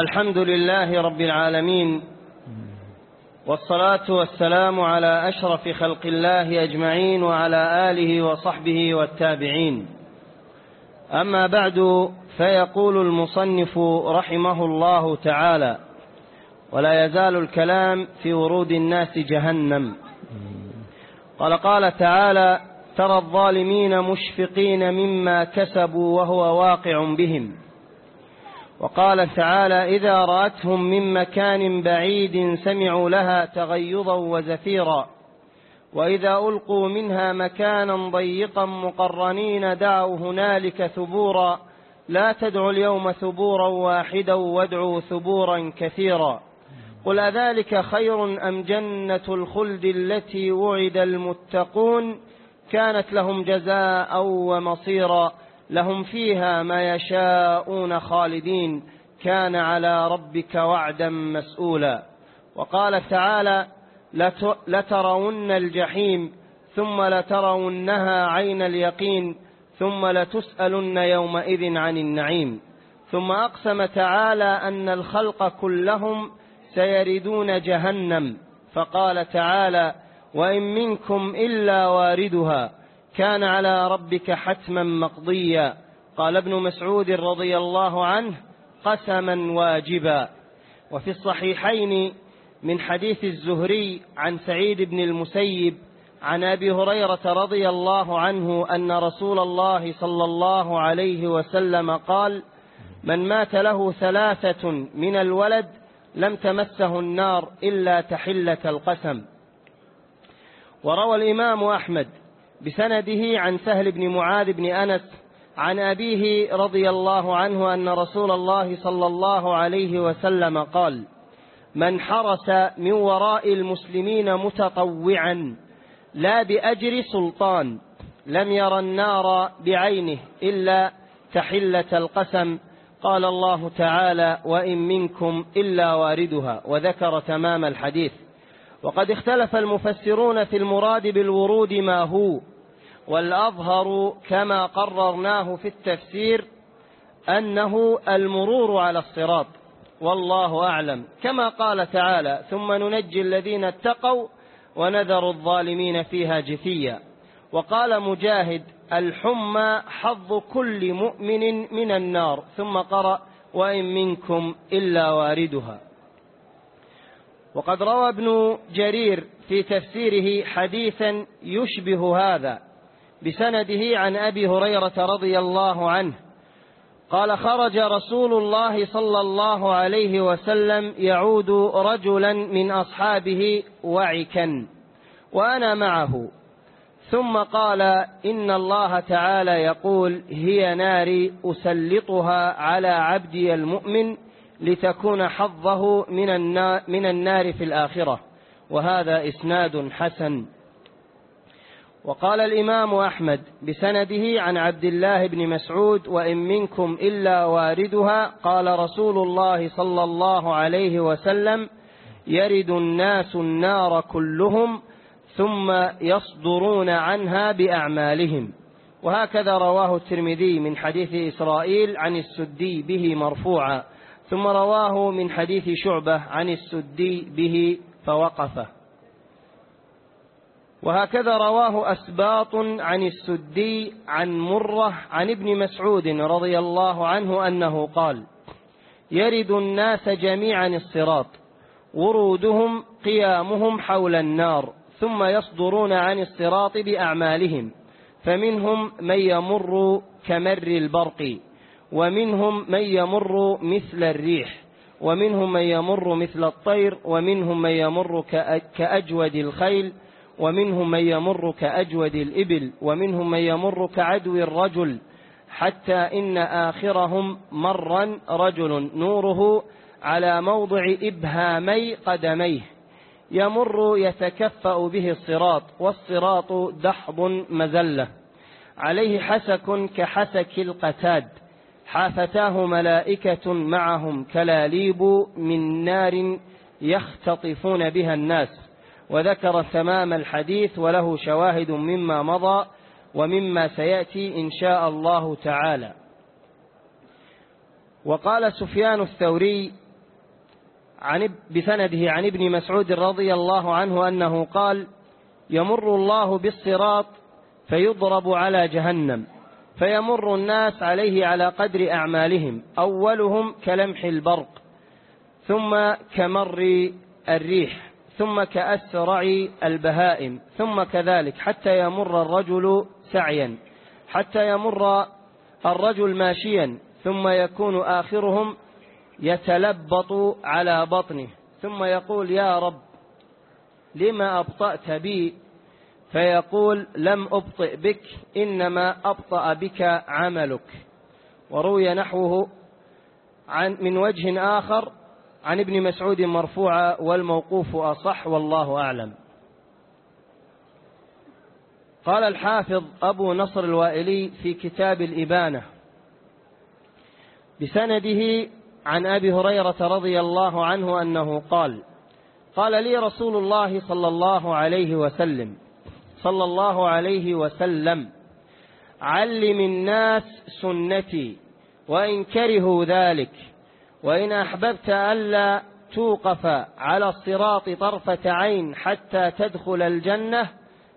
الحمد لله رب العالمين والصلاة والسلام على أشرف خلق الله أجمعين وعلى آله وصحبه والتابعين. أما بعد فيقول المصنف رحمه الله تعالى ولا يزال الكلام في ورود الناس جهنم قال قال تعالى ترى الظالمين مشفقين مما كسبوا وهو واقع بهم وقال تعالى إذا رأتهم من مكان بعيد سمعوا لها تغيظا وزفيرا. وإذا ألقوا منها مكانا ضيقا مقرنين دعوا هنالك ثبورا. لا تدعوا اليوم ثبورا واحدا وادعوا ثبورا كثيرا. قل أذلك خير أم جنة الخلد التي وعد المتقون؟ كانت لهم جزاء ومصيرا. لهم فيها ما يشاءون خالدين. كان على ربك وعدا مسؤولا. وقال تعالى لترون الجحيم ثم لترونها عين اليقين ثم لتسألن يومئذ عن النعيم. ثم أقسم تعالى أن الخلق كلهم سيردون جهنم. فقال تعالى وإن منكم إلا واردها. كان على ربك حتما مقضيا. قال ابن مسعود رضي الله عنه قسما واجبا. وفي الصحيحين من حديث الزهري عن سعيد بن المسيب عن أبي هريرة رضي الله عنه أن رسول الله صلى الله عليه وسلم قال من مات له ثلاثة من الولد لم تمسه النار إلا تحلة القسم وروى الإمام أحمد بسنده عن سهل بن معاذ بن أنس عن أبيه رضي الله عنه أن رسول الله صلى الله عليه وسلم قال من حرس من وراء المسلمين متطوعا لا بأجر سلطان لم ير النار بعينه إلا تحلة القسم قال الله تعالى وإن منكم إلا واردها وذكر تمام الحديث. وقد اختلف المفسرون في المراد بالورود ما هو والأظهر كما قررناه في التفسير أنه المرور على الصراط والله أعلم. كما قال تعالى ثم ننجي الذين اتقوا ونذر الظالمين فيها جثيا وقال مجاهد الحمى حظ كل مؤمن من النار ثم قرأ وإن منكم إلا واردها وقد روى ابن جرير في تفسيره حديثا يشبه هذا. بسنده عن أبي هريرة رضي الله عنه قال خرج رسول الله صلى الله عليه وسلم يعود رجلا من أصحابه وعكا وأنا معه. ثم قال إن الله تعالى يقول هي ناري أسلطها على عبدي المؤمن لتكون حظه من النار, في الآخرة. وهذا إسناد حسن. وقال الإمام أحمد بسنده عن عبد الله بن مسعود وإن منكم إلا واردها قال رسول الله صلى الله عليه وسلم يرد الناس النار كلهم ثم يصدرون عنها بأعمالهم. وهكذا رواه الترمذي من حديث إسرائيل عن السدي به مرفوعا ثم رواه من حديث شعبة عن السدي به فوقفه. وهكذا رواه أسباط عن السدي عن مرة عن ابن مسعود رضي الله عنه أنه قال يرد الناس جميعا الصراط ورودهم قيامهم حول النار ثم يصدرون عن الصراط بأعمالهم فمنهم من يمر كمر البرق ومنهم من يمر مثل الريح ومنهم من يمر مثل الطير ومنهم من يمر كأجود الخيل ومنهم من يمر كأجود الإبل ومنهم من يمر كعدو الرجل حتى إن آخرهم مرا رجل نوره على موضع إبهامي قدميه. يمر يتكفأ به الصراط والصراط دحض مزلة عليه حسك كحسك القتاد. حافتاه ملائكة معهم كلاليب من نار يختطفون بها الناس. وذكر تمام الحديث وله شواهد مما مضى ومما سيأتي إن شاء الله تعالى. وقال سفيان الثوري عن بسنده عن ابن مسعود رضي الله عنه أنه قال يمر الله بالصراط فيضرب على جهنم فيمر الناس عليه على قدر أعمالهم أولهم كلمح البرق ثم كمر الريح. ثم كأسرع البهائم ثم كذلك حتى يمر الرجل سعيا حتى يمر الرجل ماشيا ثم يكون آخرهم يتلبط على بطنه ثم يقول يا رب لما أبطأت بي؟ فيقول لم أبطئ بك إنما أبطأ بك عملك. وروي نحوه عن من وجه آخر عن ابن مسعود مرفوعا والموقوف أصح والله أعلم. قال الحافظ أبو نصر الوائلي في كتاب الإبانة بسنده عن أبي هريرة رضي الله عنه أنه قال قال لي رسول الله صلى الله عليه وسلم صلى الله عليه وسلم علم الناس سنتي وإن كرهوا ذلك وإن أحببت ألا توقف على الصراط طرفة عين حتى تدخل الجنة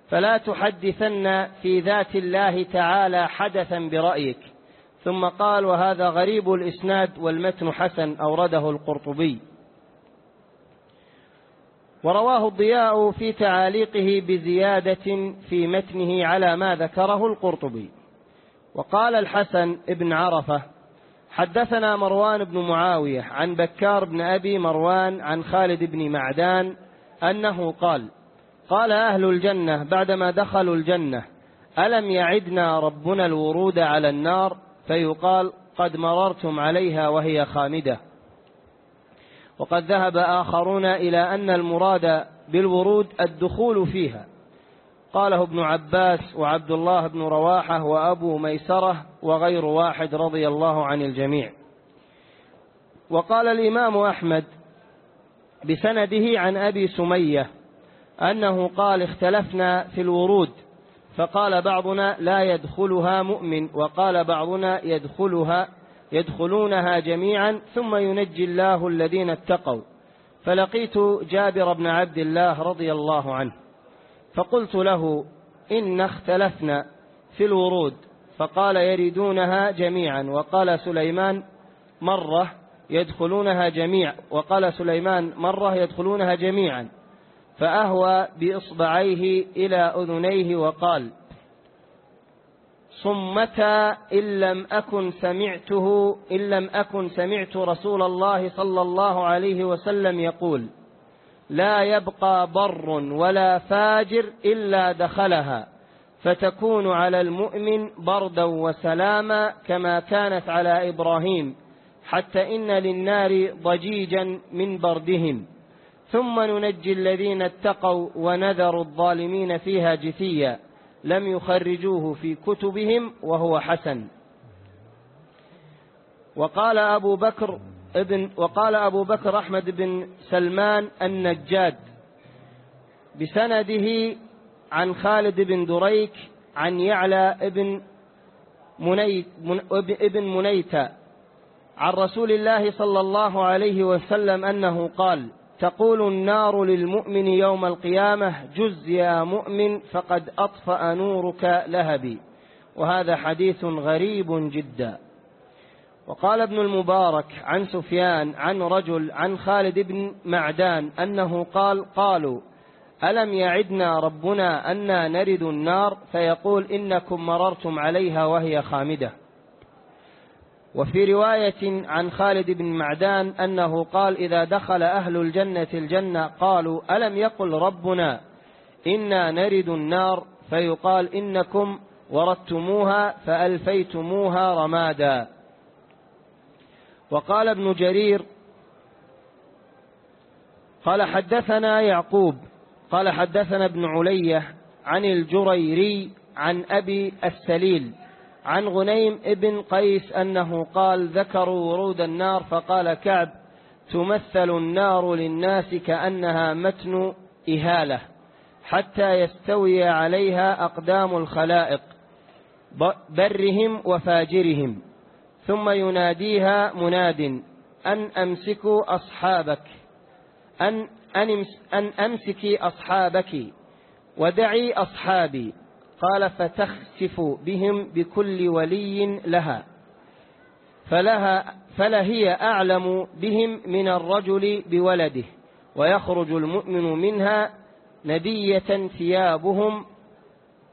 فلا تحدثن في ذات الله تعالى حدثا برأيك. ثم قال وهذا غريب الإسناد والمتن حسن أورده القرطبي. ورواه الضياء في تعاليقه بزيادة في متنه على ما ذكره القرطبي. وقال الحسن ابن عرفة حدثنا مروان بن معاوية عن بكار بن أبي مروان عن خالد بن معدان أنه قال قال أهل الجنة بعدما دخلوا الجنة ألم يعدنا ربنا الورود على النار؟ فيقال قد مررتم عليها وهي خامدة. وقد ذهب آخرون إلى أن المراد بالورود الدخول فيها. قاله ابن عباس وعبد الله بن رواحة وأبو ميسرة وغير واحد رضي الله عن الجميع. وقال الإمام أحمد بسنده عن أبي سمية أنه قال اختلفنا في الورود فقال بعضنا لا يدخلها مؤمن وقال بعضنا يدخلها يدخلونها جميعا ثم ينجي الله الذين اتقوا فلقيت جابر بن عبد الله رضي الله عنه. فقلت له إن اختلفنا في الورود فقال يريدونها جميعا وقال سليمان مرة يدخلونها جميع وقال سليمان مرة يدخلونها جميعا فأهوى بإصبعيه إلى أذنيه وقال صمتا إن لم أكن سمعته إن لم أكن سمعت رسول الله صلى الله عليه وسلم يقول لا يبقى بر ولا فاجر إلا دخلها فتكون على المؤمن بردا وسلاما كما كانت على إبراهيم حتى إن للنار ضجيجا من بردهم. ثم ننجي الذين اتقوا ونذر الظالمين فيها جثيا لم يخرجوه في كتبهم وهو حسن. وقال أبو بكر ابن وقال أبو بكر أحمد بن سلمان النجاد بسنده عن خالد بن دريك عن يعلى ابن منيت ابن منيتة عن رسول الله صلى الله عليه وسلم أنه قال تقول النار للمؤمن يوم القيامة جز يا مؤمن فقد أطفأ نورك لهبي وهذا حديث غريب جدا. وقال ابن المبارك عن سفيان عن رجل عن خالد بن معدان أنه قال قالوا ألم يعدنا ربنا أنا نرد النار فيقول إنكم مررتم عليها وهي خامدة. وفي رواية عن خالد بن معدان أنه قال إذا دخل أهل الجنة الجنة قالوا ألم يقل ربنا إنا نرد النار فيقال إنكم وردتموها فألفيتموها رمادا. وقال ابن جرير قال حدثنا يعقوب قال حدثنا ابن علية عن الجريري عن أبي السليل عن غنيم ابن قيس أنه قال ذكروا ورود النار فقال كعب تمثل النار للناس كأنها متن إهالة حتى يستوي عليها أقدام الخلائق برهم وفاجرهم ثم يناديها مناد أن أمسكوا أصحابك أن, أن, أمسكي أصحابك ودعي أصحابي. قال فتخسف بهم بكل ولي لها. فلها فلهي أعلم بهم من الرجل بولده. ويخرج المؤمن منها ندية ثيابهم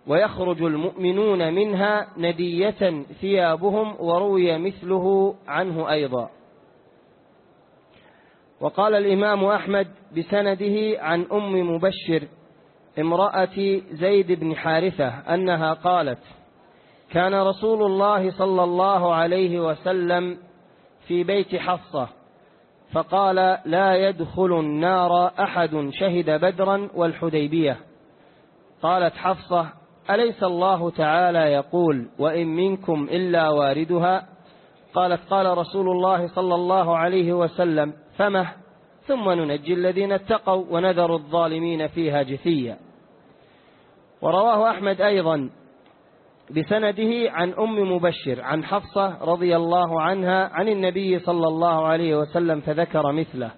ويخرج المؤمنون منها ندية ثيابهم وروي مثله عنه أيضا. وقال الإمام أحمد بسنده عن أم مبشر امرأة زيد بن حارثة أنها قالت كان رسول الله صلى الله عليه وسلم في بيت حفصة فقال لا يدخل النار أحد شهد بدرا والحديبية. قالت حفصة أليس الله تعالى يقول وإن منكم إلا واردها؟ قالت قال رسول الله صلى الله عليه وسلم فمه ثم ننجي الذين اتقوا ونذر الظالمين فيها جثيا. ورواه أحمد أيضا بسنده عن أم مبشر عن حفصة رضي الله عنها عن النبي صلى الله عليه وسلم فذكر مثله.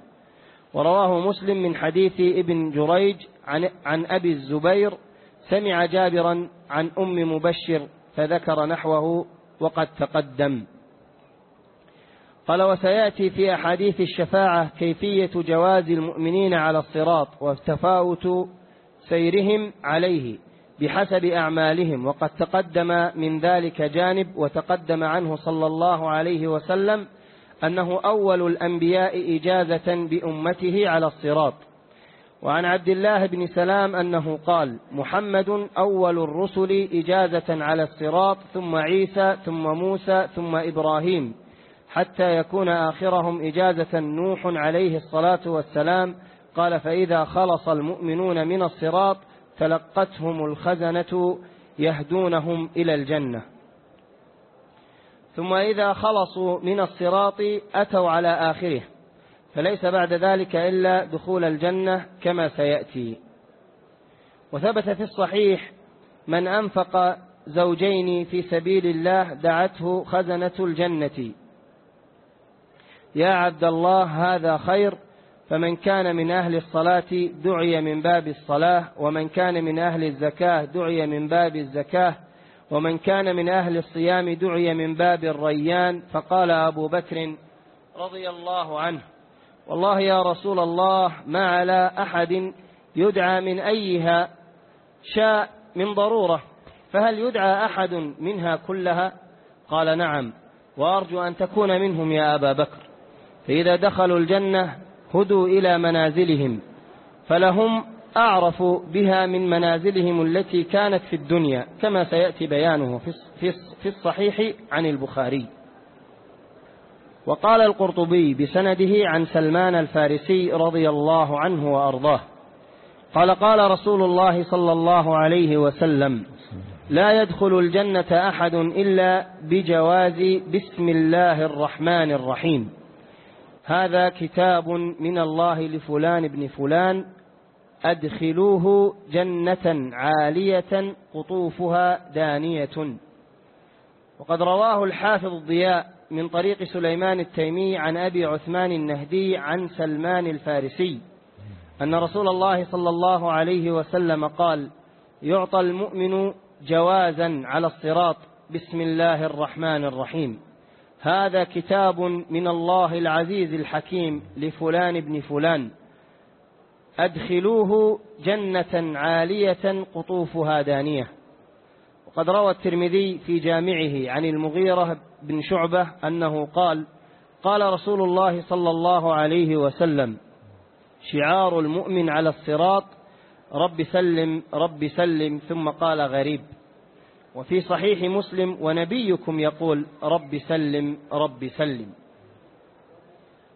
ورواه مسلم من حديث ابن جريج عن, عن أبي الزبير سمع جابرا عن أم مبشر فذكر نحوه وقد تقدم. قال وسيأتي في أحاديث الشفاعة كيفية جواز المؤمنين على الصراط وتفاوت سيرهم عليه بحسب أعمالهم وقد تقدم من ذلك جانب وتقدم عنه صلى الله عليه وسلم أنه أول الأنبياء إجازة بأمته على الصراط. وعن عبد الله بن سلام أنه قال محمد أول الرسل إجازة على الصراط ثم عيسى ثم موسى ثم إبراهيم حتى يكون آخرهم إجازة نوح عليه الصلاة والسلام قال فإذا خلص المؤمنون من الصراط تلقتهم الخزنة يهدونهم إلى الجنة. ثم إذا خلصوا من الصراط أتوا على آخره. فليس بعد ذلك إلا دخول الجنة كما سيأتي. وثبت في الصحيح من أنفق زوجين في سبيل الله دعته خزنة الجنة. يا عبد الله هذا خير فمن كان من أهل الصلاة دعي من باب الصلاة ومن كان من أهل الزكاة دعي من باب الزكاة ومن كان من أهل الصيام دعي من باب الريان فقال أبو بكر رضي الله عنه والله يا رسول الله ما على أحد يدعى من أيها شاء من ضرورة فهل يدعى أحد منها كلها؟ قال نعم وأرجو أن تكون منهم يا أبا بكر. فإذا دخلوا الجنة هدوا إلى منازلهم فلهم أعرف بها من منازلهم التي كانت في الدنيا كما سيأتي بيانه في الصحيح عن البخاري. وقال القرطبي بسنده عن سلمان الفارسي رضي الله عنه وأرضاه. قال قال رسول الله صلى الله عليه وسلم لا يدخل الجنة أحد إلا بجواز بسم الله الرحمن الرحيم. هذا كتاب من الله لفلان ابن فلان أدخلوه جنة عالية قطوفها دانية. وقد رواه الحافظ الضياء من طريق سليمان التيمي عن أبي عثمان النهدي عن سلمان الفارسي أن رسول الله صلى الله عليه وسلم قال يعطى المؤمن جوازا على الصراط. بسم الله الرحمن الرحيم. هذا كتاب من الله العزيز الحكيم لفلان ابن فلان. أدخلوه جنة عالية قطوفها دانية. وقد روى الترمذي في جامعه عن المغيرة بن شعبة أنه قال قال رسول الله صلى الله عليه وسلم شعار المؤمن على الصراط رب سلم رب سلم. ثم قال غريب. وفي صحيح مسلم ونبيكم يقول رب سلم رب سلم.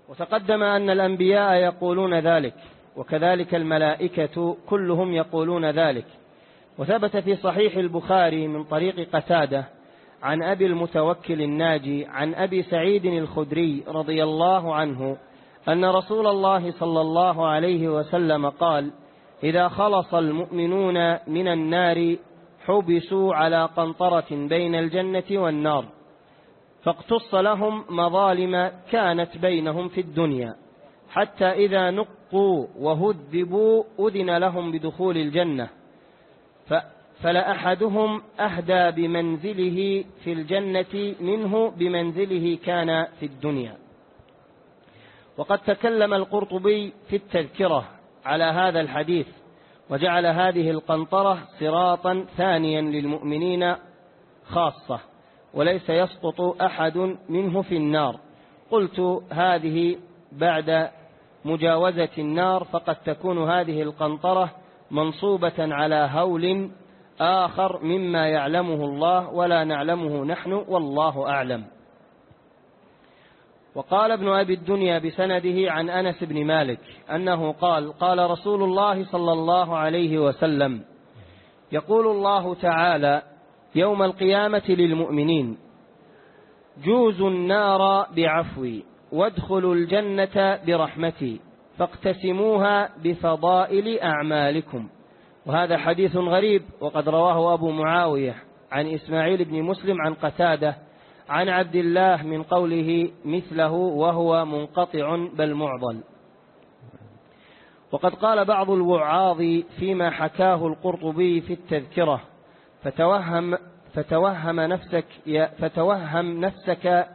وتقدم أن الأنبياء يقولون ذلك وكذلك الملائكة كلهم يقولون ذلك. وثبت في صحيح البخاري من طريق قتادة عن أبي المتوكل الناجي عن أبي سعيد الخدري رضي الله عنه أن رسول الله صلى الله عليه وسلم قال إذا خلص المؤمنون من النار حبسوا على قنطرة بين الجنة والنار فاقتص لهم مظالم كانت بينهم في الدنيا حتى إذا نقوا وهذبوا أذن لهم بدخول الجنة فلأحدهم أهدى بمنزله في الجنة منه بمنزله كان في الدنيا. وقد تكلم القرطبي في التذكرة على هذا الحديث وجعل هذه القنطرة صراطا ثانيا للمؤمنين خاصة وليس يسقط أحد منه في النار. قلت هذه بعد مجاوزة النار فقد تكون هذه القنطرة منصوبة على هول آخر مما يعلمه الله ولا نعلمه نحن والله أعلم. وقال ابن أبي الدنيا بسنده عن أنس بن مالك أنه قال قال رسول الله صلى الله عليه وسلم يقول الله تعالى يوم القيامة للمؤمنين جوزوا النار بعفوي وادخلوا الجنة برحمتي فاقتسموها بفضائل أعمالكم. وهذا حديث غريب وقد رواه أبو معاوية عن إسماعيل بن مسلم عن قتادة عن عبد الله من قوله مثله وهو منقطع بل معضل. وقد قال بعض الوعاظ فيما حكاه القرطبي في التذكرة فتوهم فتوهم نفسك يا فتوهم نفسك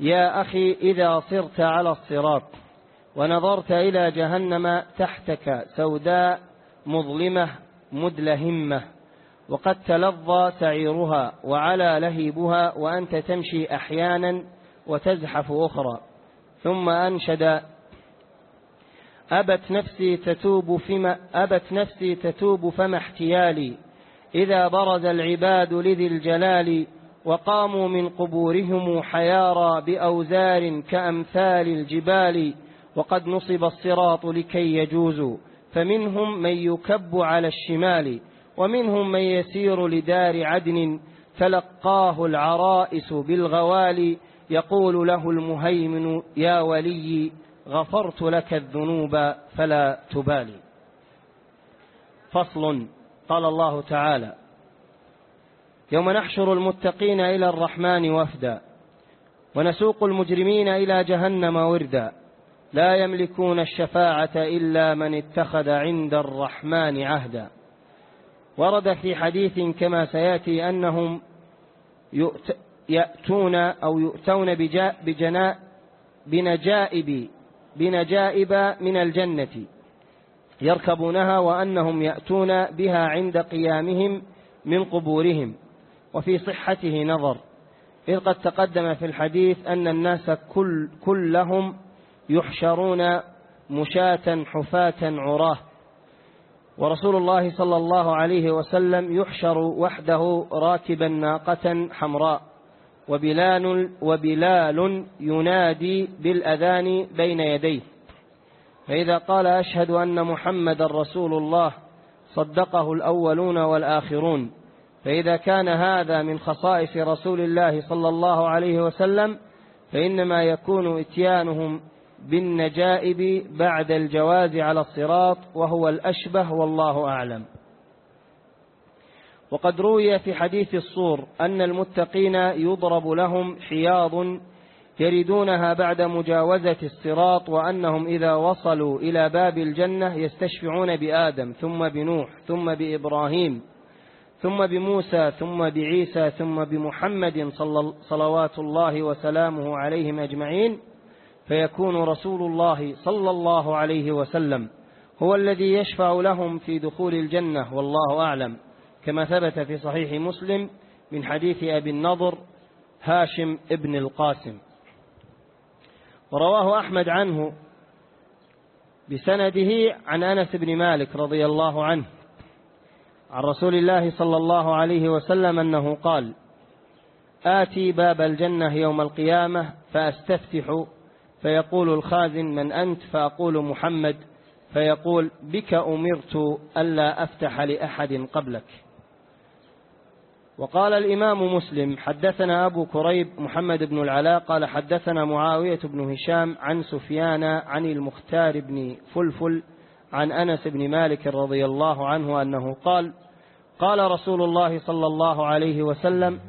يا أخي إذا صرت على الصراط ونظرت إلى جهنم تحتك سوداء مظلمة مدلهمة. وقد تلظى سعيرها وعلى لهيبها وأنت تمشي أحيانا وتزحف أخرى. ثم أنشد أبت نفسي تتوب فيما أبت نفسي تتوب فما احتيالي. إذا برز العباد لذي الجلال وقاموا من قبورهم حيارى بأوزار كأمثال الجبال. وقد نصب الصراط لكي يجوزوا. فمنهم من يكب على الشمال ومنهم من يسير لدار عدن تلقاه العرائس بالغوال يقول له المهيمن يا ولي غفرت لك الذنوب فلا تبالي. فصل قال الله تعالى يوم نحشر المتقين إلى الرحمن وفدا ونسوق المجرمين إلى جهنم وردا لا يملكون الشفاعة إلا من اتخذ عند الرحمن عهدا. ورد في حديث كما سيأتي أنهم يأتون أو يؤتون بجناء بنجائب بنجائب من الجنة. يركبونها وأنهم يأتون بها عند قيامهم من قبورهم. وفي صحته نظر. إذ قد تقدم في الحديث أن الناس كل كلهم يحشرون مشاة حفاة عراه. ورسول الله صلى الله عليه وسلم يحشر وحده راكبا ناقة حمراء. وبلال, وبلال ينادي بالأذان بين يديه. فإذا قال أشهد أن محمد رسول الله صدقه الأولون والآخرون. فإذا كان هذا من خصائص رسول الله صلى الله عليه وسلم فإنما يكون إتيانهم بالنجائب بعد الجواز على الصراط وهو الأشبه والله أعلم. وقد روي في حديث الصور أن المتقين يضرب لهم حياض يريدونها بعد مجاوزة الصراط وأنهم إذا وصلوا إلى باب الجنة يستشفعون بآدم ثم بنوح ثم بإبراهيم ثم بموسى ثم بعيسى ثم بمحمد صلوات الله وسلامه عليهم أجمعين. فيكون رسول الله صلى الله عليه وسلم هو الذي يشفع لهم في دخول الجنة والله أعلم. كما ثبت في صحيح مسلم من حديث أبي النضر هاشم ابن القاسم. ورواه أحمد عنه بسنده عن أنس بن مالك رضي الله عنه عن رسول الله صلى الله عليه وسلم أنه قال آتي باب الجنة يوم القيامة فأستفتح فيقول الخازن من أنت؟ فأقول محمد. فيقول بك أمرت ألا أفتح لأحد قبلك. وقال الإمام مسلم حدثنا أبو كريب محمد بن العلاء قال حدثنا معاوية بن هشام عن سفيان عن المختار بن فلفل عن أنس بن مالك رضي الله عنه أنه قال قال رسول الله صلى الله عليه وسلم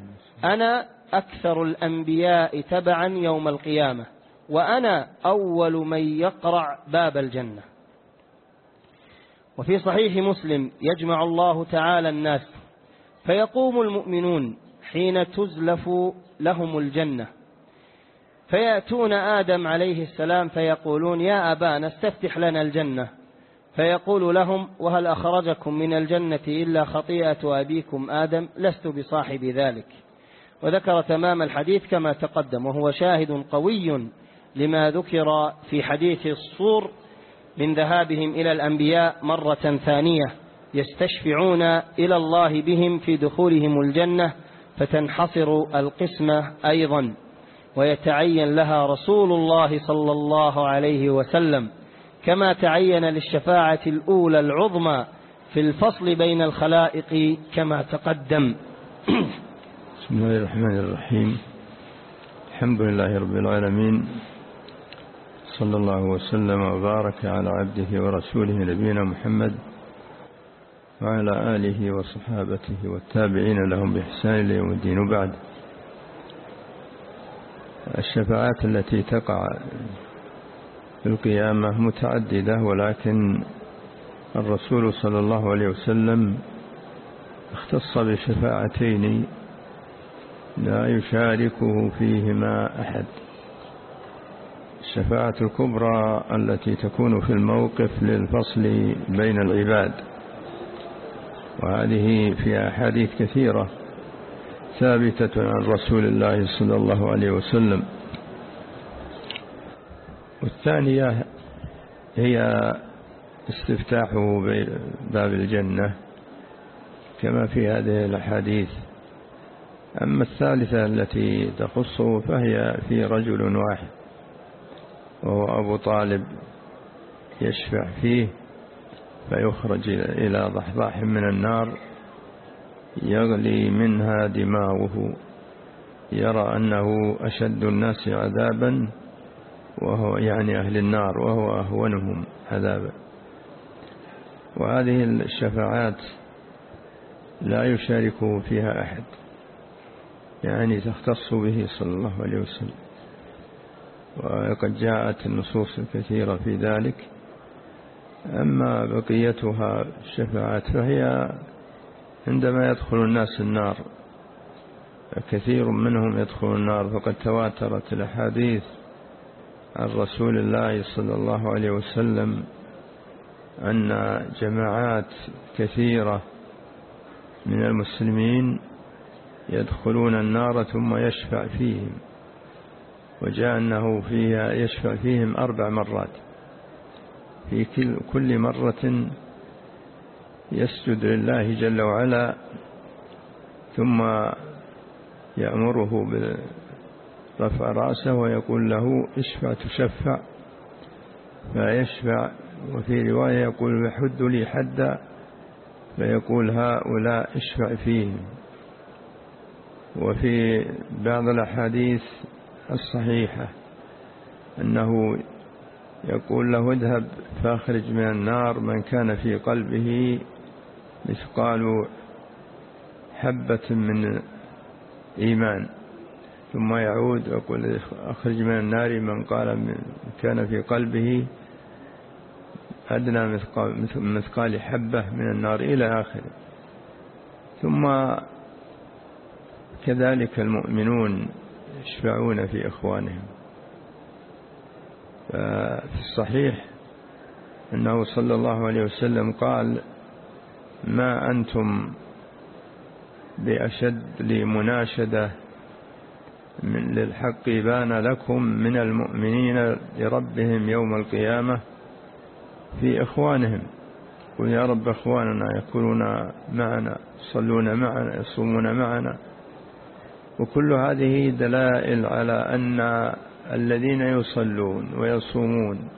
أنا أكثر الأنبياء تبعا يوم القيامة. وأنا أول من يقرع باب الجنة. وفي صحيح مسلم يجمع الله تعالى الناس فيقوم المؤمنون حين تزلف لهم الجنة. فيأتون آدم عليه السلام فيقولون يا أبانا استفتح لنا الجنة. فيقول لهم وهل أخرجكم من الجنة إلا خطيئة أبيكم آدم؟ لست بصاحب ذلك. وذكر تمام الحديث كما تقدم وهو شاهد قوي لما ذكر في حديث الصور من ذهابهم إلى الأنبياء مرة ثانية يستشفعون إلى الله بهم في دخولهم الجنة فتنحصر القسمة أيضا ويتعين لها رسول الله صلى الله عليه وسلم كما تعين للشفاعة الأولى العظمى في الفصل بين الخلائق كما تقدم. بسم الله الرحمن الرحيم. الحمد لله رب العالمين. صلى الله وسلم وبارك على عبده ورسوله نبينا محمد وعلى آله وصحابته والتابعين لهم بإحسان ليوم الدين. وبعد الشفاعات التي تقع في القيامة متعددة ولكن الرسول صلى الله عليه وسلم اختص بشفاعتين لا يشاركه فيهما أحد. الشفاعة الكبرى التي تكون في الموقف للفصل بين العباد. وهذه في أحاديث كثيرة ثابتة عن رسول الله صلى الله عليه وسلم. والثانية هي استفتاح باب الجنة كما في هذه الأحاديث. أما الثالثة التي تخصه فهي في رجل واحد. وهو أبو طالب يشفع فيه فيخرج إلى ضحضاح من النار يغلي منها دماغه يرى أنه أشد الناس عذابا وهو يعني أهل النار وهو أهونهم عذابا. وهذه الشفاعات لا يشاركه فيها أحد يعني تختص به صلى الله عليه وسلم. وقد جاءت النصوص الكثيرة في ذلك. أما بقيتها الشفاعات فهي عندما يدخل الناس النار كثير منهم يدخل النار. فقد تواترت الأحاديث عن رسول الله صلى الله عليه وسلم أن جماعات كثيرة من المسلمين يدخلون النار ثم يشفع فيهم. وجاء أنه فيها يشفع فيهم أربع مرات. في كل مرة يسجد لله جل وعلا ثم يأمره برفع رأسه ويقول له اشفع تشفع. فيشفع وفي رواية يقول يحد لي حدا فيقول هؤلاء اشفع فيهم وفي بعض الأحاديث الصحيحة أنه يقول له اذهب فأخرج من النار من كان في قلبه مثقال حبة من إيمان ثم يعود ويقول أخرج من النار من قال من كان في قلبه أدنى مثقال, مثقال حبة من النار إلى آخره. ثم كذلك المؤمنون يشفعون في إخوانهم. ففي الصحيح أنه صلى الله عليه وسلم قال ما أنتم بأشد لمناشدة من للحق بان لكم من المؤمنين لربهم يوم القيامة في إخوانهم. قل يا رب إخواننا يكونون معنا يصلون معنا يصومون معنا وكل هذه دلائل على أن الذين يصلون ويصومون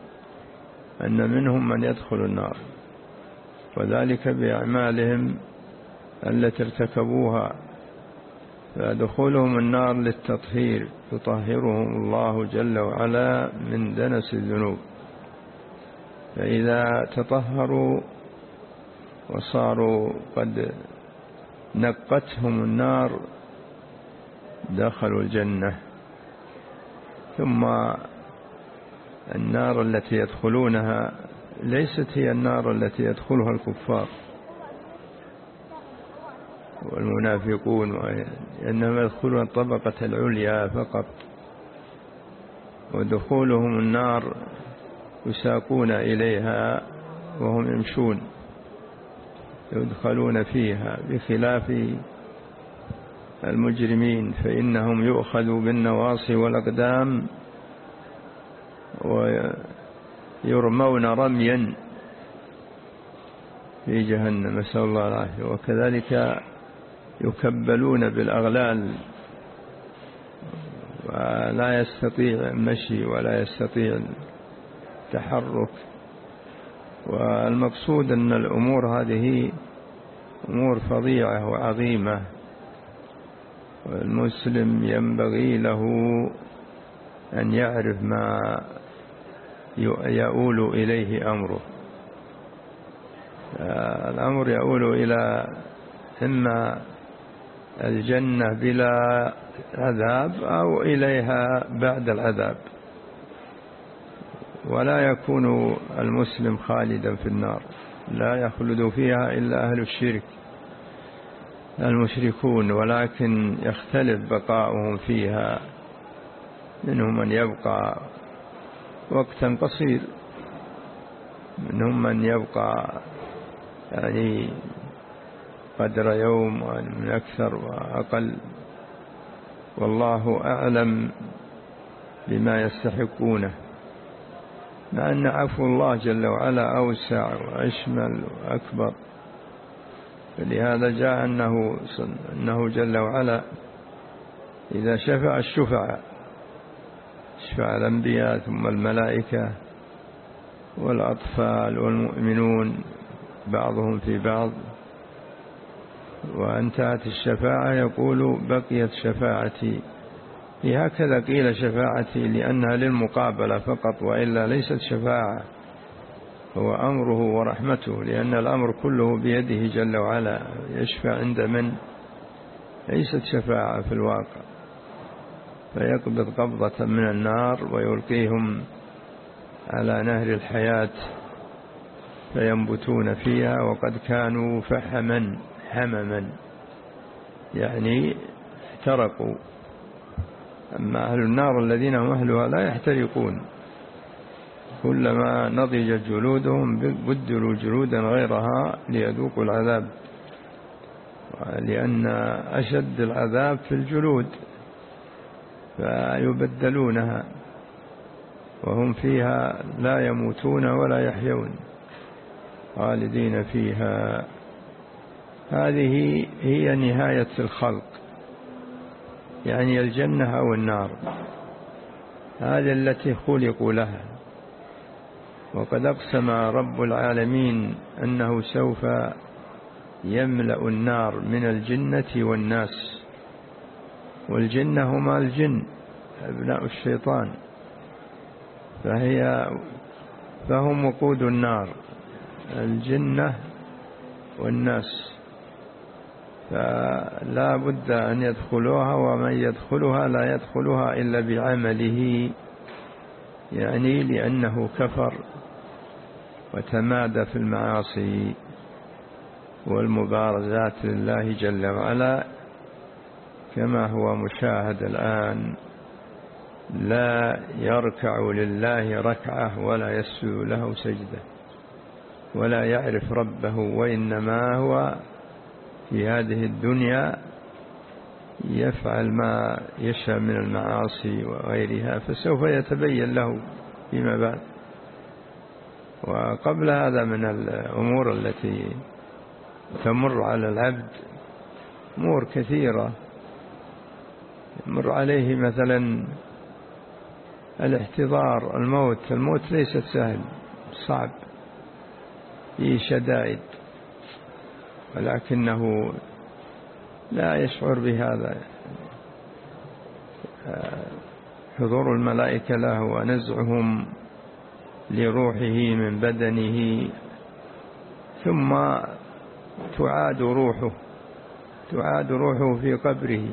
أن منهم من يدخل النار وذلك بأعمالهم التي ارتكبوها فدخولهم النار للتطهير يطهرهم الله جل وعلا من دنس الذنوب. فإذا تطهروا وصاروا قد نقتهم النار دخلوا الجنة. ثم النار التي يدخلونها ليست هي النار التي يدخلها الكفار والمنافقون إنما يدخلون الطبقة العليا فقط. ودخولهم النار يساقون إليها وهم يمشون يدخلون فيها بخلاف المجرمين فإنهم يؤخذوا بالنواصي والأقدام ويرمون رميا في جهنم. نسأل الله العافية. وكذلك يكبلون بالأغلال ولا يستطيع المشي ولا يستطيع التحرك. والمقصود أن الأمور هذه أمور فظيعة وعظيمة. والمسلم ينبغي له أن يعرف ما يؤول إليه أمره. الأمر يؤول إلى إما الجنة بلا عذاب أو إليها بعد العذاب. ولا يكون المسلم خالدا في النار. لا يخلد فيها إلا أهل الشرك. المشركون ولكن يختلف بقاؤهم فيها منهم من يبقى وقتا قصير منهم من يبقى يعني قدر يوم من أكثر وأقل. والله أعلم بما يستحقونه. مع أن عفو الله جل وعلا أوسع وأشمل وأكبر. فلهذا جاء أنه, أنه جل وعلا إذا شفع الشفع شفع الأنبياء ثم الملائكة والأطفال والمؤمنون بعضهم في بعض وانتهت الشفاعة يقول بقيت شفاعتي. هكذا قيل شفاعتي لأنها للمقابلة فقط وإلا ليست شفاعة. هو أمره ورحمته لأن الأمر كله بيده جل وعلا يشفع عند من؟ ليست شفاعة في الواقع. فيقبض قبضة من النار ويلقيهم على نهر الحياة فينبتون فيها وقد كانوا فحما حمما يعني احترقوا. أما أهل النار الذين هم أهلها لا يحترقون. كلما نضجت جلودهم بدلوا جلودا غيرها ليذوقوا العذاب. لأن أشد العذاب في الجلود فيبدلونها وهم فيها لا يموتون ولا يحيون خالدين فيها. هذه هي نهاية الخلق يعني الجنة أو النار هذه التي خلقوا لها. وقد أقسم رب العالمين أنه سوف يملأ النار من الجنة والناس والجنة هما الجن أبناء الشيطان فهي فهم وقود النار الجنة والناس فلا بد أن يدخلوها ومن يدخلها لا يدخلها إلا بعمله يعني لأنه كفر. وتمادى في المعاصي والمبارزات لله جل وعلا كما هو مشاهد الآن لا يركع لله ركعة ولا يسجد له سجدة ولا يعرف ربه وإنما هو في هذه الدنيا يفعل ما يشاء من المعاصي وغيرها فسوف يتبين له فيما بعد. وقبل هذا من الأمور التي تمر على العبد أمور كثيرة يمر عليه مثلا الاحتضار الموت الموت ليست سهل صعب فيه شدائد ولكنه لا يشعر بهذا. حضور الملائكة له ونزعهم لروحه من بدنه ثم تعاد روحه تعاد روحه في قبره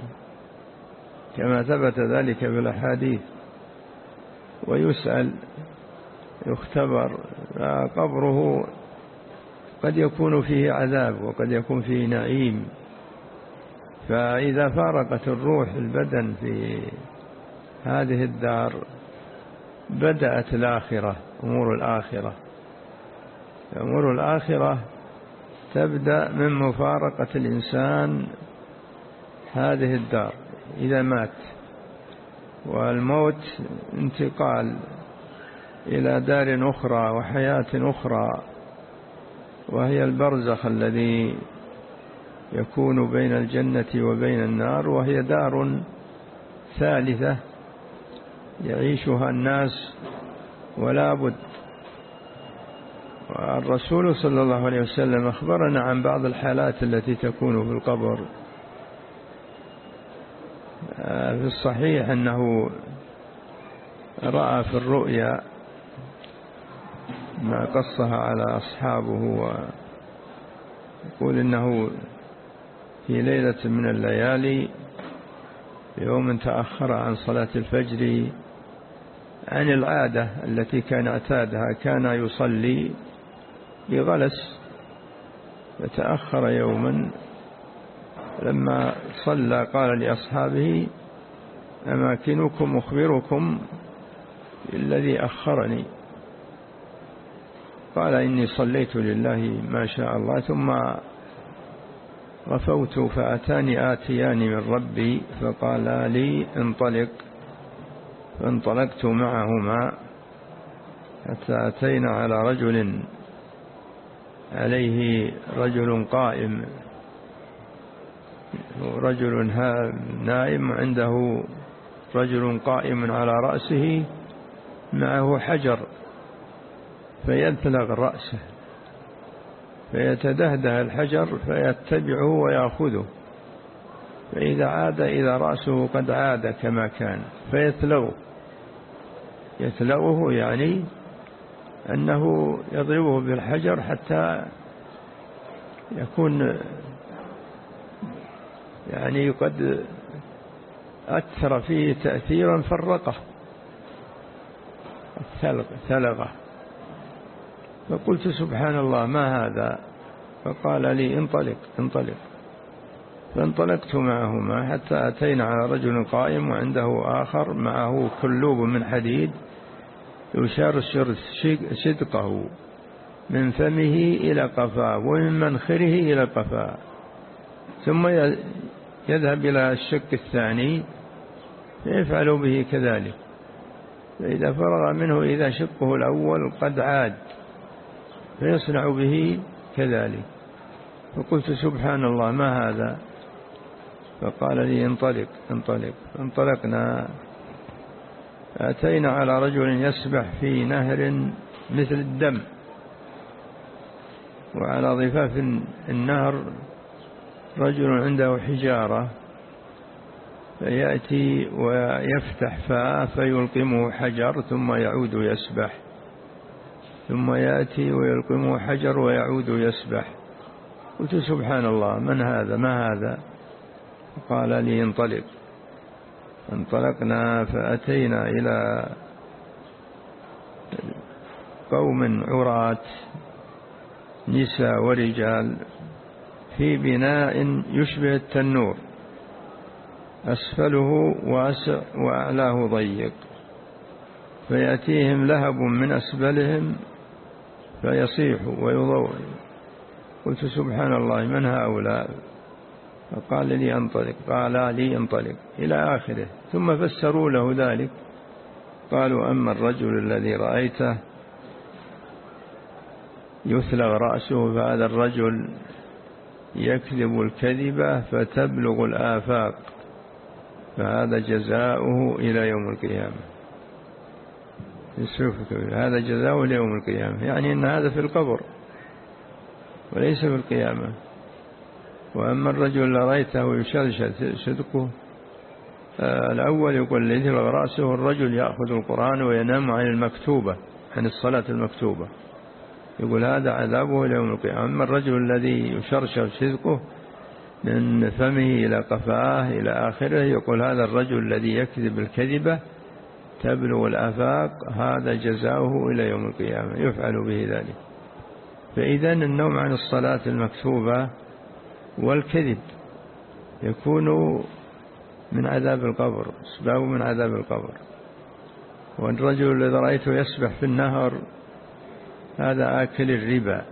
كما ثبت ذلك في الأحاديث. ويسأل يختبر قبره قد يكون فيه عذاب وقد يكون فيه نعيم. فإذا فارقت الروح البدن في هذه الدار بدأت الآخرة. أمور الآخرة. أمور الآخرة تبدأ من مفارقة الإنسان هذه الدار إذا مات. والموت انتقال إلى دار أخرى وحياة أخرى وهي البرزخ الذي يكون بين الجنة وبين النار وهي دار ثالثة يعيشها الناس ولا بد. الرسول صلى الله عليه وسلم أخبرنا عن بعض الحالات التي تكون في القبر. في الصحيح أنه رأى في الرؤيا ما قصها على أصحابه ويقول إنه في ليلة من الليالي يوم تأخر عن صلاة الفجر عن العادة التي كان اعتادها كان يصلي بغلس فتأخر يوما لما صلى قال لأصحابه أماكنكم أخبركم الذي أخرني. قال إني صليت لله ما شاء الله ثم غفوت فأتاني آتيان من ربي فقال لي انطلق. فانطلقت معهما حتى أتينا على رجل عليه رجل قائم. رجل نائم عنده رجل قائم على رأسه معه حجر فيبلغ رأسه فيتدهده الحجر فيتبعه ويأخذه. فإذا عاد إذا رأسه قد عاد كما كان فيتلوه. يتلوه يعني أنه يضربه بالحجر حتى يكون يعني قد أثر فيه تأثيرا فرقه ثلغه فقلت سبحان الله ما هذا؟ فقال لي انطلق انطلق. فانطلقت معهما حتى أتينا على رجل قائم وعنده آخر معه كلوب من حديد. يشار شدقه من فمه إلى قفاه ومن منخره إلى قفاه. ثم يذهب إلى الشق الثاني فيفعل به كذلك. فإذا فرغ منه إذا شقه الأول قد عاد فيصنع به كذلك. فقلت سبحان الله ما هذا؟ فقال لي انطلق انطلق انطلقنا. أتينا على رجل يسبح في نهر مثل الدم وعلى ضفاف النهر رجل عنده حجارة فيأتي ويفتح فاه فيلقمه حجر ثم يعود يسبح. ثم يأتي ويلقمه حجر ويعود يسبح. قلت سبحان الله من هذا؟ ما هذا؟ قال لي انطلق. انطلقنا فأتينا إلى قوم عراة نساء ورجال في بناء يشبه التنور. أسفله واسع وأعلاه ضيق. فيأتيهم لهب من أسفلهم فيصيح ويضوء قلت سبحان الله من هؤلاء؟ فقال لي انطلق. قال لي انطلق. إلى آخره. ثم فسروا له ذلك. قالوا أما الرجل الذي رأيته يثلغ رأسه فهذا الرجل يكذب الكذبة فتبلغ الآفاق فهذا جزاؤه إلى يوم القيامة. هذا جزاؤه ليوم القيامة. يعني أن هذا في القبر وليس في القيامة. وأما الرجل رأيته يشلشل صدقه الأول يقول ليث رأسه الرجل يأخذ القرآن وينام عن المكتوبة عن الصلاة المكتوبة. يقول هذا عذابه يوم القيامة. أما الرجل الذي يشرشر صدقه من فمه إلى قفاه إلى آخره يقول هذا الرجل الذي يكذب الكذبة تبلغ الآفاق هذا جزاؤه إلى يوم القيامة. يفعل به ذلك. فإذا النوم عن الصلاة المكتوبة والكذب يكون من عذاب القبر أسباب من عذاب القبر. والرجل الذي رأيته يسبح في النهر هذا آكل الربا.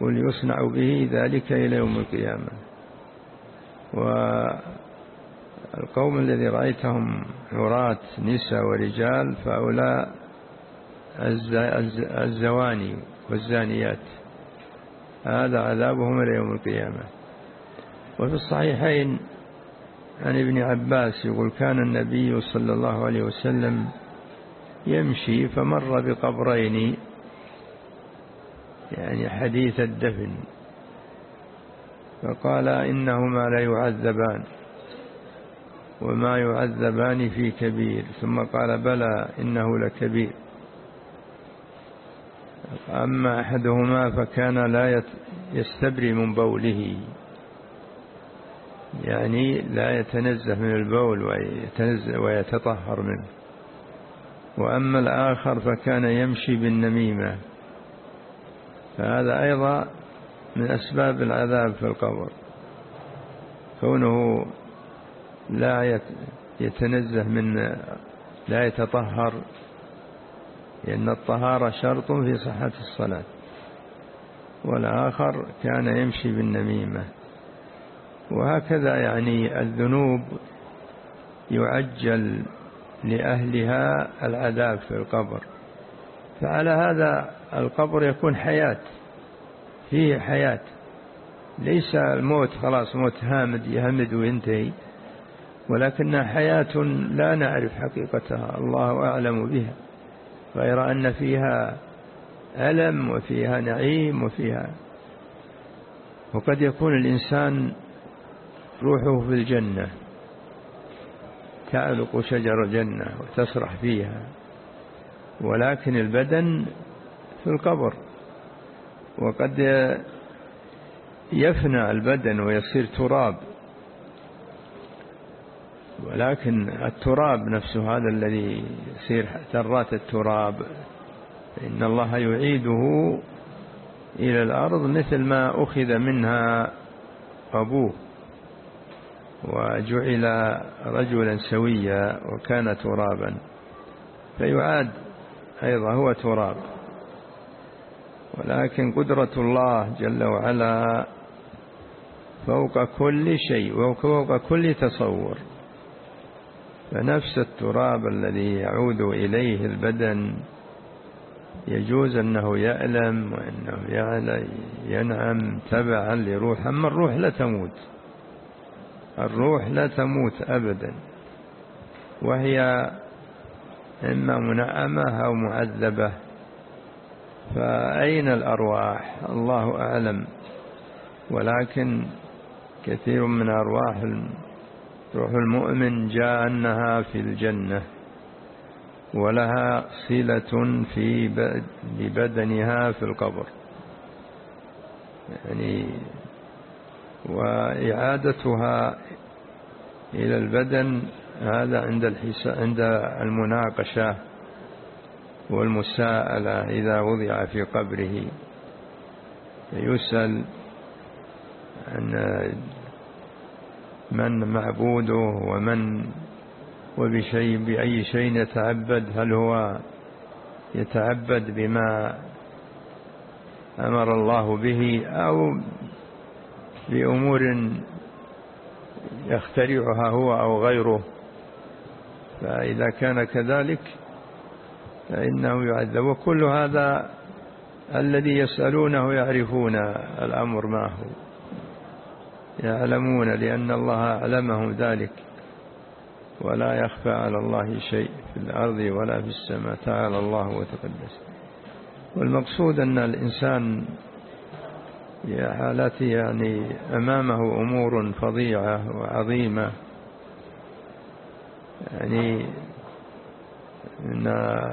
وليصنع به ذلك إلى يوم القيامة. والقوم الذي رأيتهم عراة نساء ورجال فهؤلاء الزواني والزانيات. هذا عذابهم إلى يوم القيامة. وفي الصحيحين عن ابن عباس يقول كان النبي صلى الله عليه وسلم يمشي فمر بقبرين يعني حديث الدفن فقال إنهما لا يعذبان وما يعذبان في كبير ثم قال بلى إنه لكبير. أما أحدهما فكان لا يستبري من بوله. يعني لا يتنزه من البول ويتطهر منه. وأما الآخر فكان يمشي بالنميمة. فهذا أيضا من أسباب العذاب في القبر. كونه لا يتنزه من لا يتطهر لأن الطهارة شرط في صحة الصلاة. والآخر كان يمشي بالنميمة. وهكذا يعني الذنوب يعجل لأهلها العذاب في القبر. فعلى هذا القبر يكون حياة فيه حياة. ليس الموت خلاص موت هامد يهمد وينتهي ولكنها حياة لا نعرف حقيقتها الله أعلم بها غير أن فيها ألم وفيها نعيم وفيها. وقد يكون الإنسان روحه في الجنة تعلق شجر الجنة وتسرح فيها ولكن البدن في القبر. وقد يفنى البدن ويصير تراب ولكن التراب نفسه هذا الذي يصير ذرات التراب إن الله يعيده إلى الأرض مثل ما أخذ منها أبوه. وجعل رجلا سويا وكان ترابا فيعاد أيضا هو تراب. ولكن قدرة الله جل وعلا فوق كل شيء وفوق كل تصور. فنفس التراب الذي يعود إليه البدن يجوز أنه يألم وأنه ينعم تبعا لروح أما الروح لا تموت. الروح لا تموت أبدا. وهي إما منعمة أو معذبة. فأين الأرواح؟ الله أعلم. ولكن كثير من أرواح روح المؤمن جاء أنها في الجنة. ولها صلة في ببدنها في القبر. يعني وإعادتها إلى البدن هذا عند عند المناقشة والمساءلة إذا وضع في قبره. يسأل عن من معبوده ومن وبشيء بأي شيء يتعبد هل هو يتعبد بما أمر الله به أو بأمور يخترعها هو أو غيره. فإذا كان كذلك فإنه يعذب. وكل هذا الذي يسألونه يعرفون الأمر ما هو. يعلمون لأن الله أعلمهم ذلك. ولا يخفى على الله شيء في الأرض ولا في السماء. تعالى الله وتقدس. والمقصود أن الإنسان حالتي يعني أمامه أمور فظيعة وعظيمة. يعني من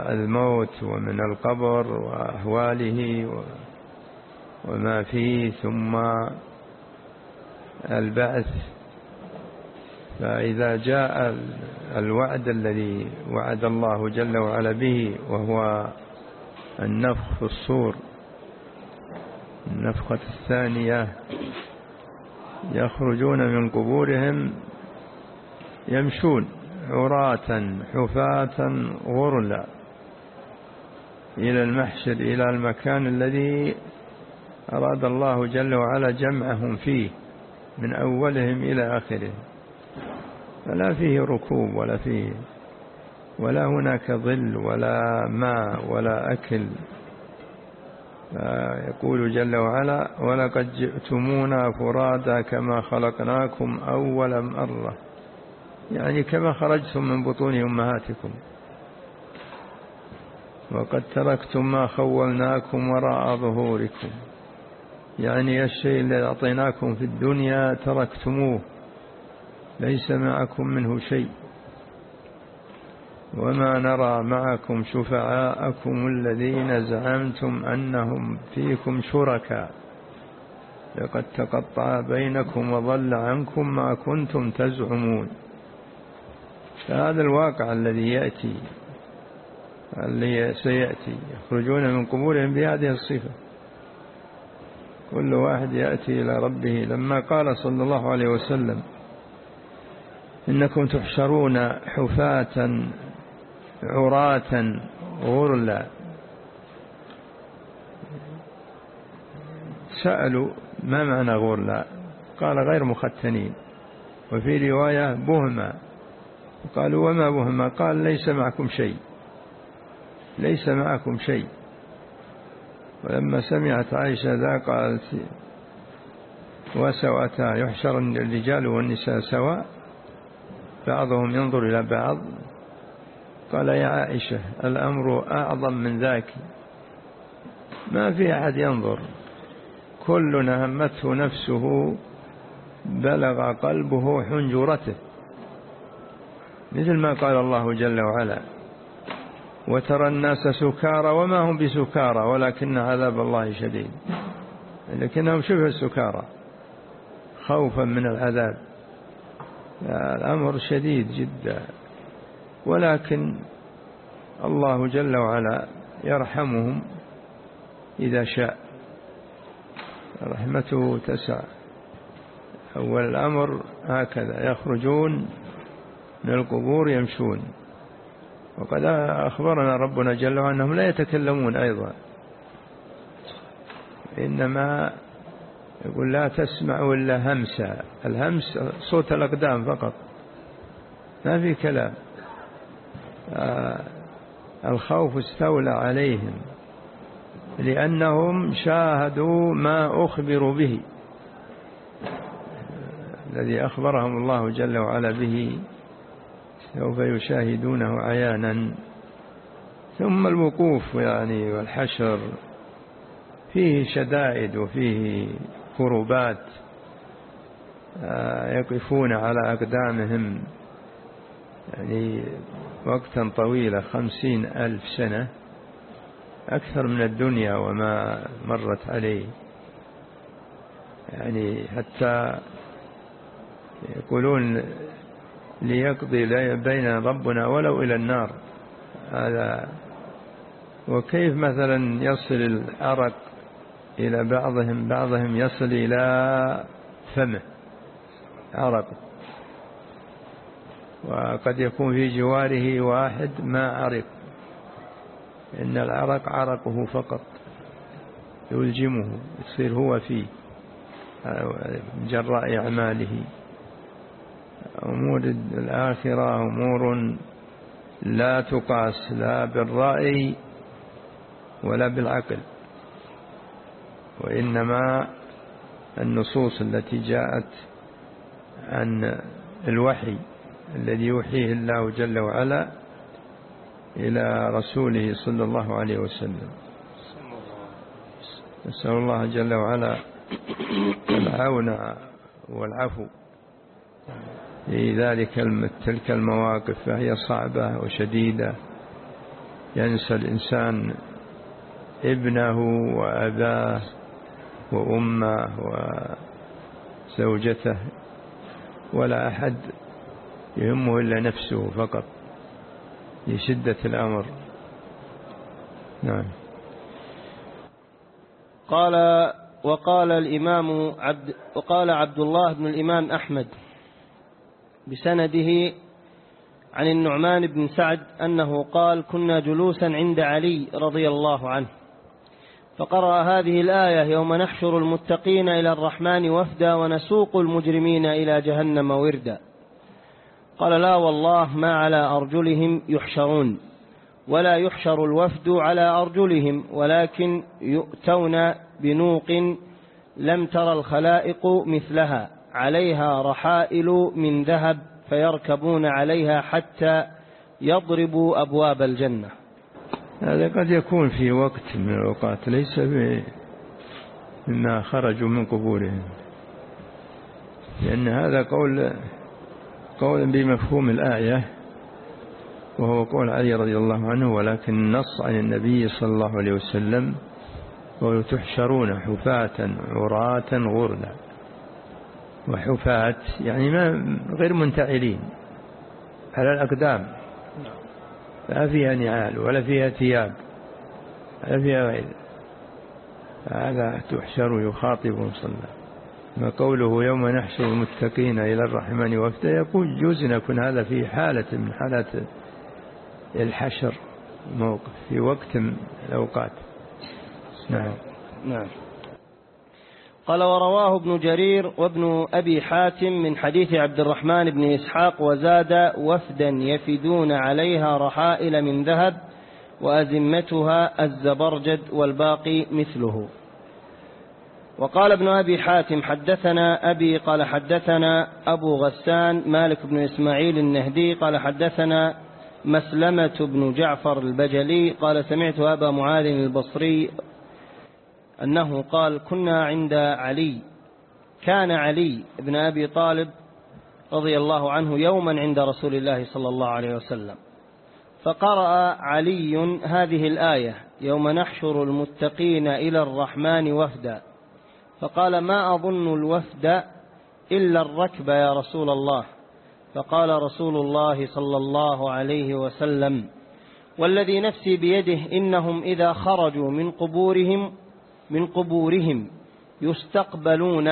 الموت ومن القبر وأهواله وما فيه ثم البعث. فإذا جاء الوعد الذي وعد الله جل وعلا به وهو النفخ في الصور. النفخة الثانية. يخرجون من قبورهم يمشون عراة حفاة غرلا إلى المحشر إلى المكان الذي أراد الله جل وعلا جمعهم فيه من أولهم إلى آخرهم. فلا فيه ركوب ولا فيه ولا هناك ظل ولا ماء ولا أكل. يقول جل وعلا ولقد جئتمونا فرادا كما خلقناكم أول مرة. يعني كما خرجتم من بطون أمهاتكم. وقد تركتم ما خولناكم وراء ظهوركم. يعني الشيء الذي أعطيناكم في الدنيا تركتموه. ليس معكم منه شيء. وما نرى معكم شفعاءكم الذين زعمتم أنهم فيكم شركاء. لقد تقطع بينكم وضل عنكم ما كنتم تزعمون. فهذا الواقع الذي يأتي الذي سيأتي يخرجون من قبورهم بهذه الصفة. كل واحد يأتي إلى ربه. لما قال صلى الله عليه وسلم إنكم تحشرون حفاة عراة غرلا سألوا ما معنى غرلا قال غير مختنين. وفي رواية بهما. قالوا وما بهما؟ قال ليس معكم شيء. ليس معكم شيء. ولما سمعت عائشة ذا قالت وسوأتا يحشر الرجال والنساء سواء بعضهم ينظر إلى بعض قال يا عائشة الأمر أعظم من ذاك. ما في أحد ينظر. كل همته نفسه بلغ قلبه حنجرته. مثل ما قال الله جل وعلا وترى الناس سكارى وما هم بسكارى ولكن عذاب الله شديد. لكنهم شبه السكارى خوفا من العذاب. الأمر شديد جدا. ولكن الله جل وعلا يرحمهم إذا شاء. رحمته تسع. أول الأمر هكذا يخرجون من القبور يمشون. وقد أخبرنا ربنا جل وعلا أنهم لا يتكلمون أيضا. إنما يقول لا تسمعوا إلا همسا. الهمس صوت الأقدام فقط. ما في كلام. الخوف استولى عليهم لأنهم شاهدوا ما أخبروا به الذي أخبرهم الله جل وعلا به سوف يشاهدونه عيانا. ثم الوقوف يعني والحشر فيه شدائد وفيه كربات آه، يقفون على أقدامهم. يعني وقتا طويلا خمسين ألف سنة أكثر من الدنيا وما مرت عليه. يعني حتى يقولون ليقضي بين ربنا ولو إلى النار. هذا وكيف مثلا يصل العرق إلى بعضهم بعضهم يصل إلى فمه عرق وقد يكون في جواره واحد ما عرق إن العرق عرقه فقط يلجمه يصير هو فيه جراء أعماله. أمور الآخرة أمور لا تقاس لا بالرأي ولا بالعقل. وإنما النصوص التي جاءت عن الوحي. الذي يوحيه الله جل وعلا إلى رسوله صلى الله عليه وسلم. نسأل الله جل وعلا العون والعفو في ذلك تلك المواقف فهي صعبة وشديدة. ينسى الإنسان ابنه وأباه وأمه وزوجته ولا أحد يهمه إلا نفسه فقط لشدة الأمر. نعم. قال وقال الإمام عبد وقال عبد الله بن الإمام أحمد بسنده عن النعمان بن سعد أنه قال كنا جلوسا عند علي رضي الله عنه فقرأ هذه الآية يوم نحشر المتقين إلى الرحمن وفدا ونسوق المجرمين إلى جهنم وردا قال لا والله ما على أرجلهم يحشرون ولا يحشر الوفد على أرجلهم ولكن يؤتون بنوق لم تر الخلائق مثلها عليها رحائل من ذهب فيركبون عليها حتى يضربوا أبواب الجنة. هذا قد يكون في وقت من الأوقات ليس مما خرجوا من قبورهم. لأن هذا قول قول بمفهوم الآية وهو قول علي رضي الله عنه ولكن نص عن النبي صلى الله عليه وسلم قول تحشرون حفاة عراة غرلا وحفاة يعني ما غير منتعلين على الأقدام. لا فيها نعال ولا فيها ثياب ولا فيها غير. هذا تحشر يخاطب صلى الله ما قوله يوم نحشر المتقين إلى الرحمن وفدا يقول جوز أن يكون هذا في حالة من حالات الحشر موقف في وقت من الأوقات. نعم. نعم. قال ورواه ابن جرير وابن أبي حاتم من حديث عبد الرحمن بن إسحاق وزاد وفدا يفدون عليها رحائل من ذهب وأزمتها الزبرجد والباقي مثله. وقال ابن أبي حاتم حدثنا أبي قال حدثنا أبو غسان مالك بن إسماعيل النهدي قال حدثنا مسلمة بن جعفر البجلي قال سمعت أبا معاذ البصري أنه قال كنا عند علي كان علي بن أبي طالب رضي الله عنه يوما عند رسول الله صلى الله عليه وسلم. فقرأ علي هذه الآية يوم نحشر المتقين إلى الرحمن وفدا فقال ما أظن الوفد إلا الركب يا رسول الله. فقال رسول الله صلى الله عليه وسلم والذي نفسي بيده إنهم إذا خرجوا من قبورهم من قبورهم يستقبلون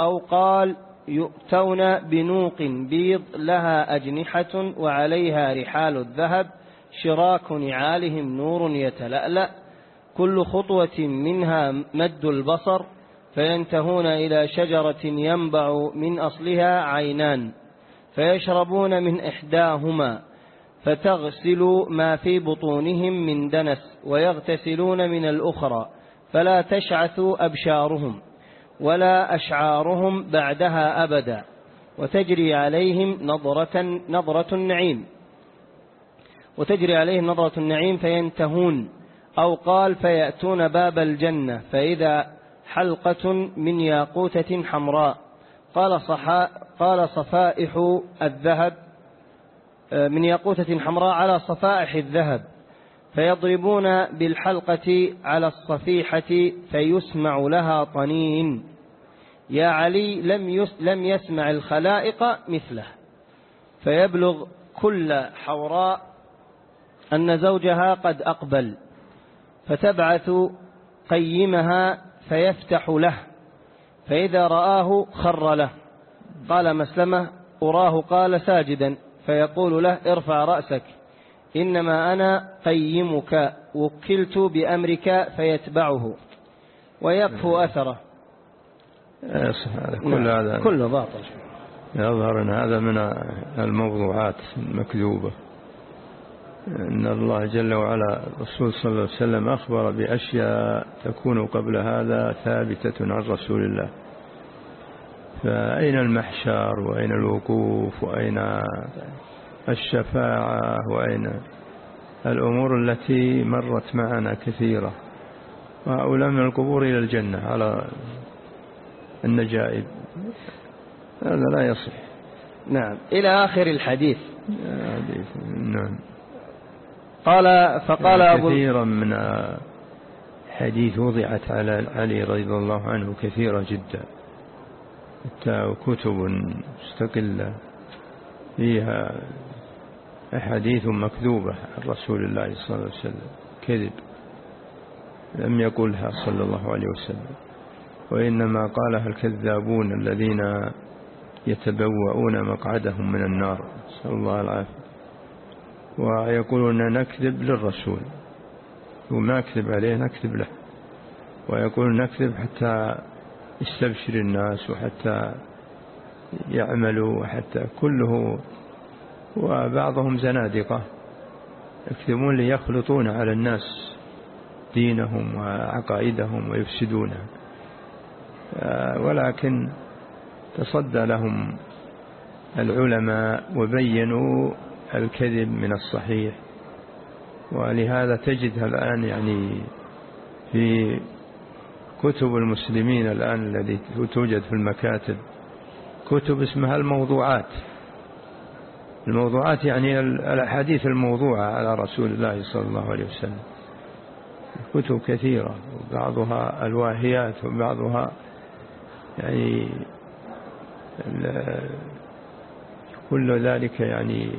أو قال يؤتون بنوق بيض لها أجنحة وعليها رحال الذهب شراك نعالهم نور يتلألأ كل خطوة منها مد البصر فينتهون إلى شجرة ينبع من أصلها عينان فيشربون من إحداهما فتغسل ما في بطونهم من دنس ويغتسلون من الأخرى فلا تشعث أبشارهم ولا أشعارهم بعدها أبدا وتجري عليهم نظرة, نظرة النعيم. وتجري عليهم نظرة النعيم فينتهون أو قال فيأتون باب الجنة فإذا حلقة من ياقوتة حمراء. قال, صحا قال صفائح الذهب من ياقوتة حمراء على صفائح الذهب. فيضربون بالحلقة على الصفيحة فيسمع لها طنين. يا علي لم, يس لم يسمع الخلائق مثله. فيبلغ كل حوراء أن زوجها قد أقبل. فتبعث قيمها فيفتح له فإذا رآه خر له. قال مسلمة أراه قال ساجدا فيقول له ارفع رأسك إنما أنا قيمك وكلت بأمرك فيتبعه ويكفو أثره. كل نعم. هذا كل باطل. يظهر أن هذا من الموضوعات المكذوبة. أن الله جل وعلا الرسول صلى الله عليه وسلم أخبر بأشياء تكون قبل هذا ثابتة عن رسول الله. فأين المحشر؟ وأين الوقوف؟ وأين الشفاعة؟ وأين الأمور التي مرت معنا كثيرة؟ وهؤلاء من القبور إلى الجنة على النجائب. هذا لا يصح. نعم. إلى آخر الحديث. حديث. نعم. قال فقال أبو كثيرا من حديث وضعت على علي رضي الله عنه كثيرة جدا. حتى كتب مستقلة فيها أحاديث مكذوبة عن رسول الله صلى الله عليه وسلم كذب لم يقلها صلى الله عليه وسلم. وإنما قالها الكذابون الذين يتبوؤون مقعدهم من النار. نسأل الله العافية. ويقولون نكذب للرسول وما نكذب عليه نكذب له ويقول نكذب حتى يستبشر الناس وحتى يعملوا وحتى كله وبعضهم زنادقة يكذبون ليخلطون على الناس دينهم وعقائدهم ويفسدونها ولكن تصدى لهم العلماء وبينوا الكذب من الصحيح. ولهذا تجدها الآن يعني في كتب المسلمين الآن الذي توجد في المكاتب كتب اسمها الموضوعات. الموضوعات يعني الأحاديث الموضوعة على رسول الله صلى الله عليه وسلم. كتب كثيرة وبعضها الواهيات وبعضها يعني كل ذلك يعني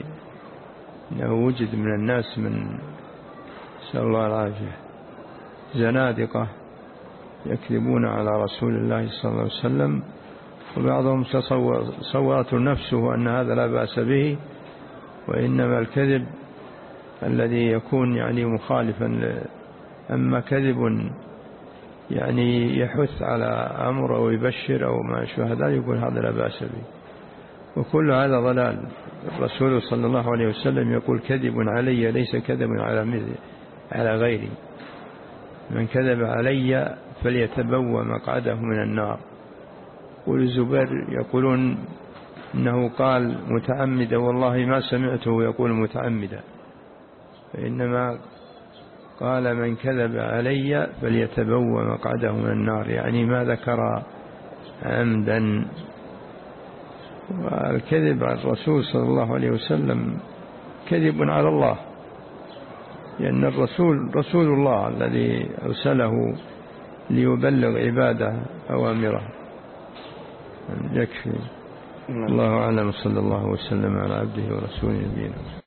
أنه وجد من الناس من نسأل الله العافية. زنادقة يكذبون على رسول الله صلى الله عليه وسلم وبعضهم تصورت نفسه أن هذا لا بأس به وإنما الكذب الذي يكون يعني مخالفا أما كذب يعني يحث على أمر أو يبشر أو ما شابه هذا يقول هذا لا بأس به. وكل هذا ضلال. الرسول صلى الله عليه وسلم يقول كذب علي ليس كذب على على غيري. من كذب علي فليتبوى مقعده من النار. والزبير يقولون إنه قال متعمدا والله ما سمعته يقول متعمدا. فإنما قال من كذب علي فليتبوى مقعده من النار. يعني ما ذكر عمدا. والكذب على الرسول صلى الله عليه وسلم كذب على الله. لأن الرسول رسول الله الذي أرسله ليبلغ عباده أوامره. يكفي. الله أعلم. صلى الله وسلم على عبده ورسوله نبينا